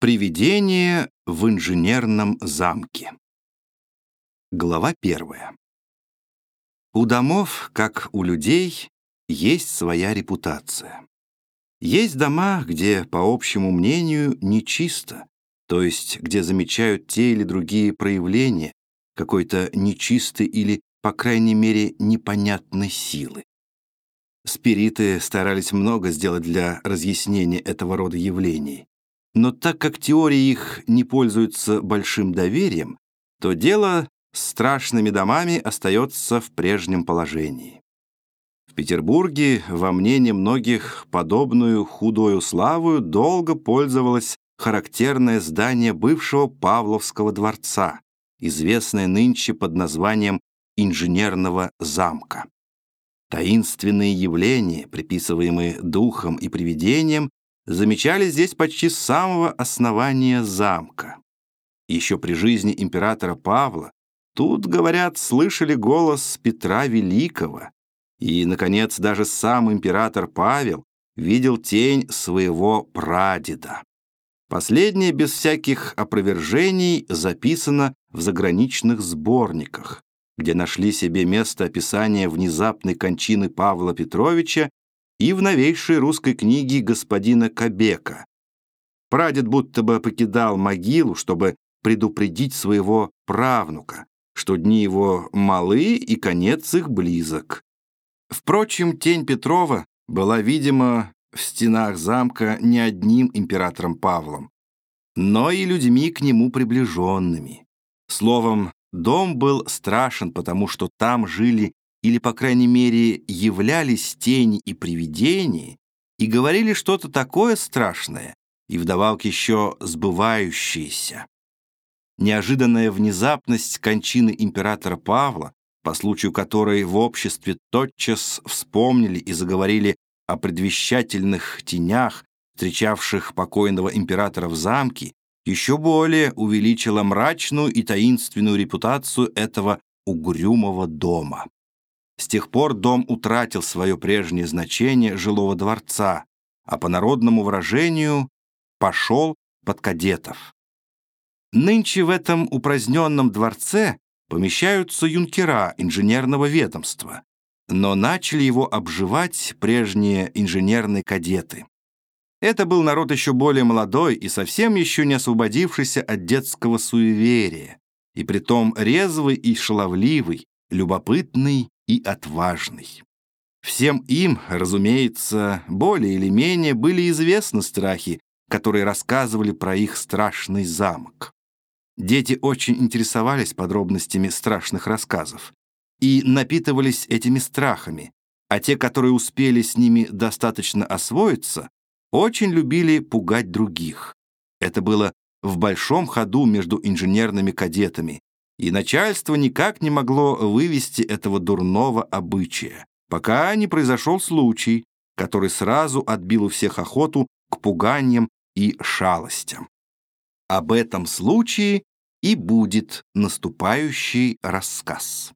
Привидение в инженерном замке. Глава первая. У домов, как у людей, есть своя репутация. Есть дома, где, по общему мнению, нечисто, то есть где замечают те или другие проявления какой-то нечистой или, по крайней мере, непонятной силы. Спириты старались много сделать для разъяснения этого рода явлений. Но так как теории их не пользуются большим доверием, то дело с страшными домами остается в прежнем положении. В Петербурге, во мнении многих, подобную худою славою долго пользовалось характерное здание бывшего Павловского дворца, известное нынче под названием инженерного замка. Таинственные явления, приписываемые духом и привидениям, замечали здесь почти с самого основания замка. Еще при жизни императора Павла тут, говорят, слышали голос Петра Великого, и, наконец, даже сам император Павел видел тень своего прадеда. Последнее без всяких опровержений записано в заграничных сборниках, где нашли себе место описания внезапной кончины Павла Петровича и в новейшей русской книге господина Кобека. Прадед будто бы покидал могилу, чтобы предупредить своего правнука, что дни его малы и конец их близок. Впрочем, тень Петрова была, видимо, в стенах замка не одним императором Павлом, но и людьми к нему приближенными. Словом, дом был страшен, потому что там жили или, по крайней мере, являлись тени и привидения, и говорили что-то такое страшное, и вдобавок еще сбывающееся. Неожиданная внезапность кончины императора Павла, по случаю которой в обществе тотчас вспомнили и заговорили о предвещательных тенях, встречавших покойного императора в замке, еще более увеличила мрачную и таинственную репутацию этого угрюмого дома. С тех пор дом утратил свое прежнее значение жилого дворца, а по народному выражению пошел под кадетов. Нынче в этом упраздненном дворце помещаются юнкера инженерного ведомства, но начали его обживать прежние инженерные кадеты. Это был народ еще более молодой и совсем еще не освободившийся от детского суеверия, и притом резвый и шаловливый, любопытный и отважный. Всем им, разумеется, более или менее были известны страхи, которые рассказывали про их страшный замок. Дети очень интересовались подробностями страшных рассказов и напитывались этими страхами, а те, которые успели с ними достаточно освоиться, очень любили пугать других. Это было в большом ходу между инженерными кадетами, и начальство никак не могло вывести этого дурного обычая, пока не произошел случай, который сразу отбил у всех охоту к пуганиям и шалостям. Об этом случае и будет наступающий рассказ.